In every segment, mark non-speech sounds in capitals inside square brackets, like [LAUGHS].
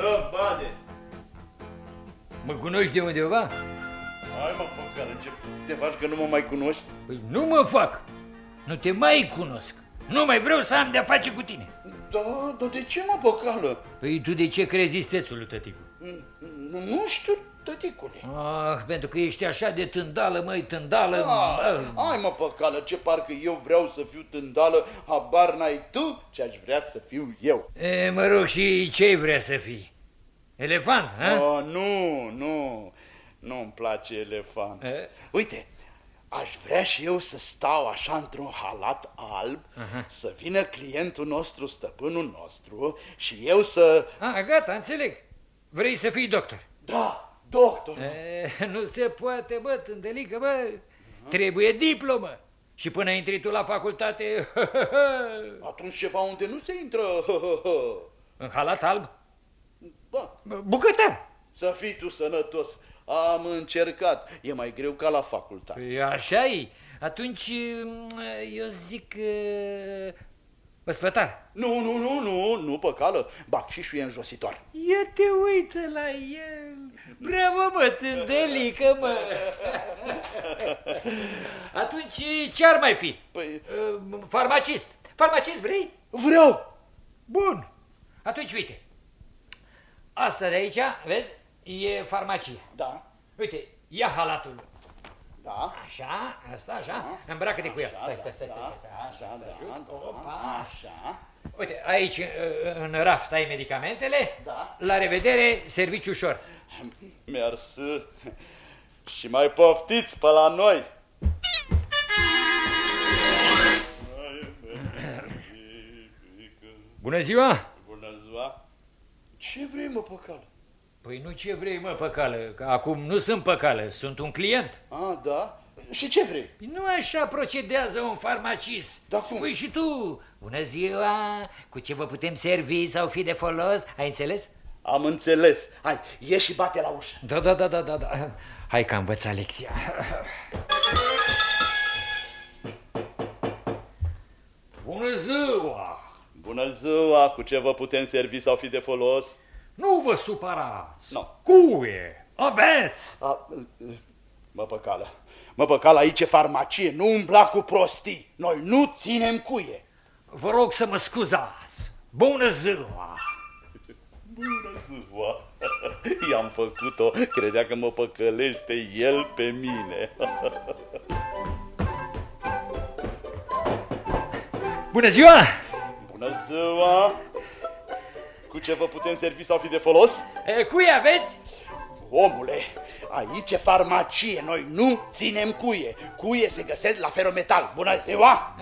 Răbade! Mă cunoști de undeva? Hai mă, păcare, ce te faci că nu mă mai cunoști? Păi nu mă fac! Nu te mai cunosc! Nu mai vreau să am de-a face cu tine! Da, dar de ce mă păcală? Păi tu de ce crezi istețul, tăticu? Nu știu, tăticule. Ah, pentru că ești așa de tândală, măi, tândală. Ah, Ah, hai mă, păcală, ce parcă eu vreau să fiu tândală, habar n-ai tu ce aș vrea să fiu eu. E, mă rog, și ce vrea să fii? Elefant, ha? Oh, nu, nu, nu-mi place elefant. E? Uite, aș vrea și eu să stau așa într-un halat alb, să vină clientul nostru, stăpânul nostru, și eu să... Ah, gata, înțeleg. Vrei să fii doctor. Da, doctor. E, [LAUGHS] nu se poate, bă, tândelică, bă. Trebuie diplomă. Și până intri tu la facultate, [LAUGHS] Atunci ceva unde nu se intră... [LAUGHS] în halat alb, Bă, bucătar. să fii tu sănătos. Am încercat. E mai greu ca la facultate. Păi așa e. Atunci, mm, eu zic... uh, Ospătar. Nu, nu, nu, nu, nu, păcală. Bacșișul e înjositor. Ia te uită la el. Bravo, mă, tândelică, mă. [LAUGHS] Atunci, ce ar mai fi? Păi, Uh, Farmacist. Farmacist vrei? vreau. Bun. Atunci, uite. Asta de aici, vezi, e farmacie. Da, Uite, ia halatul. Da. Așa, asta, așa, îmbracă-te cu el. Așa, Stai, stai, da, stai, stai, stai, da, stai, Așa, te da, ajut. da, Opa. așa. Uite, aici, uh, în raft, ai medicamentele. Da. La revedere, serviciu ușor. Mersi. Și mai poftiți pe la noi. Bună ziua! Bună ziua. Ce vrei, mă, păcală? Păi nu ce vrei, mă, păcală, că acum nu sunt păcală, sunt un client. A, da? Și ce vrei? Păi nu așa procedează un farmacist. Da cum? Păi și tu, bună ziua, cu ce vă putem servi sau fi de folos, ai înțeles? Am înțeles. Hai, ieși și bate la ușă. Da, da, da, da, da, da. Hai că am învățat lecția. Bună ziua! Bună ziua, cu ce vă putem servi sau fi de folos? Nu vă supărați! Nu. Cuie! Aveți! A, mă păcală. Mă păcală, aici e farmacie, nu umbla cu prostii. Noi nu ținem cuie. Vă rog să mă scuzați! Bună ziua! Bună ziua! I-am făcut-o, credea că mă păcălește el pe mine. Bună ziua! Bună ziua! Cu ce vă putem servi sau fi de folos? E, Cuie aveți? Omule, aici e farmacie, noi nu ținem cuie. Cuie se găsesc la ferometal. Bună ziua!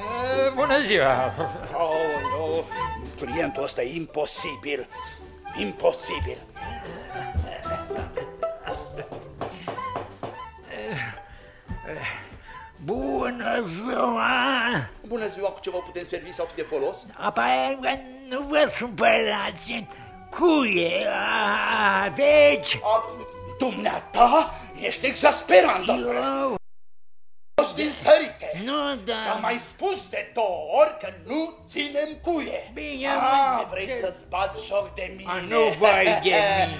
E, Bună ziua! Oh, oh, clientul ăsta e imposibil. Imposibil. Bună ziua! Bună ziua, cu ce vă putem servi sau fi de folos? Apoi, nu vă supărați! Cuie aveți? A, dumneata ești exasperant, domnule. Eu... Toți din sărite. Nu, da. S-a mai spus de două ori că nu ținem cuie. Bine, A, mă, vrei ce- să-ți bați joc de mine? A, nu, vai de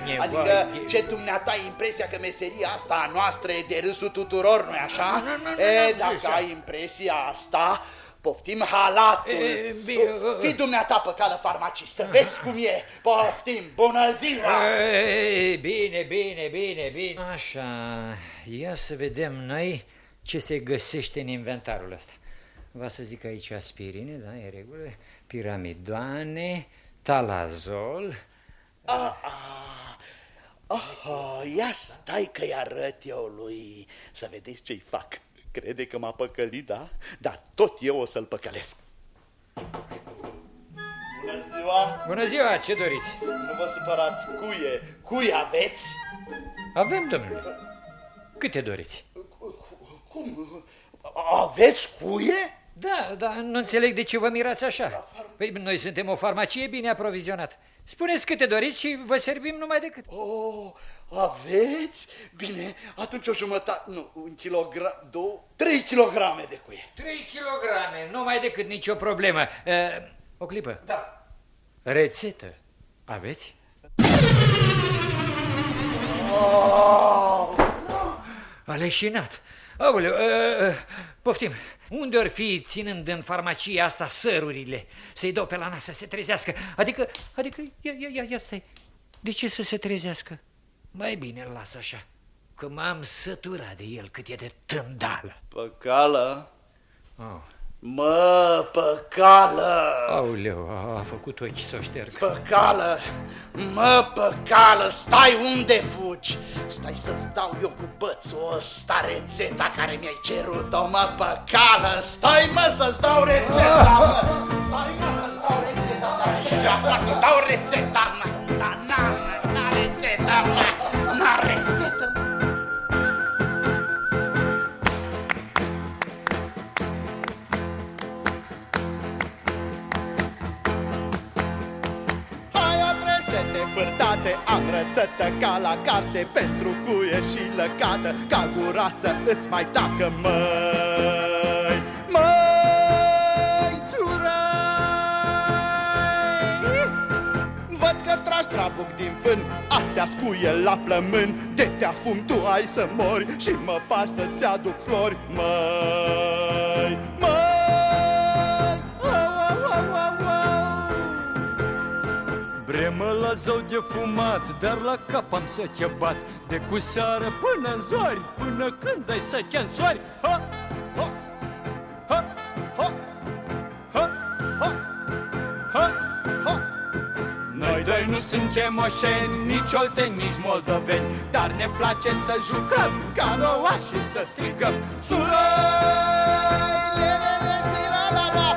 mine, [LAUGHS] Adică vai de- ce dumneata ai impresia că meseria asta a noastră e de râsul tuturor, nu-i așa? Nu, nu, nu, e, nu, dacă așa. ai impresia asta, poftim halatul. E, bine, Fii dumneata pe cală farmacistă, vezi cum e. Poftim, bună ziua! Ei, bine, bine, bine, bine. Așa, ia să vedem noi ce se găsește în inventarul ăsta. Va să zic aici aspirine, da, e regulă, piramidoane, talazol. Ah, ah, ah, ia stai că-i arăt eu lui să vedeți ce-i fac. Crede că m-a păcălit, da? Dar tot eu o să-l păcălesc. Bună ziua! Bună ziua, ce doriți? Nu vă supărați, cuie, cuie aveți? Avem, domnule. Câte doriți? Cum? Aveți cuie? Da, da, nu înțeleg de ce vă mirați așa. Păi noi suntem o farmacie bine aprovizionată. Spuneți câte doriți și vă servim numai decât. Oh, aveți? Bine, atunci o jumătate, nu, un kilogram, două, trei kilograme de cuie. 3 kilograme, numai decât nicio problemă. Uh, o clipă. Da. Rețetă. Aveți? Oh, Aleșinat. Aoleu, uh, uh, poftim, unde ori fi ținând în farmacia asta sărurile? Să-i dau pe la nas să se trezească. Adică, adică, ia, ia, ia, ia stai. De ce să se trezească? Mai bine îl las așa, că m-am săturat de el cât e de tândală. Păcală? Oh. Mă, păcală! Aoleu, a, a făcut ochi să o șterg. Păcală! Mă, păcală, stai unde fugi? Stai să-ți dau eu cu bățul ăsta rețeta care mi-ai cerut-o, mă, păcală! Stai, mă, să-ți dau rețeta, mă! Stai, mă, oprește-te fârtate, am rățătă ca la carte Pentru cuie și lăcată, ca gura să îți mai tacă măi Măi, țurai Văd că tragi trabuc din fân, astea scuie la plămân De te afum tu ai să mori și mă faci să-ți aduc flori Măi, măi Bremă la zău de fumat, dar la cap am să te bat De cu seară până în zori, până când ai să te însori Ha! Ha! Ha! Ha! Ha! Ha! Ha! Ha! Noi doi nu suntem moșeni, nici olteni, nici moldoveni Dar ne place să jucăm ca noua și să strigăm Țurai, le, le, le, si, la, la, la,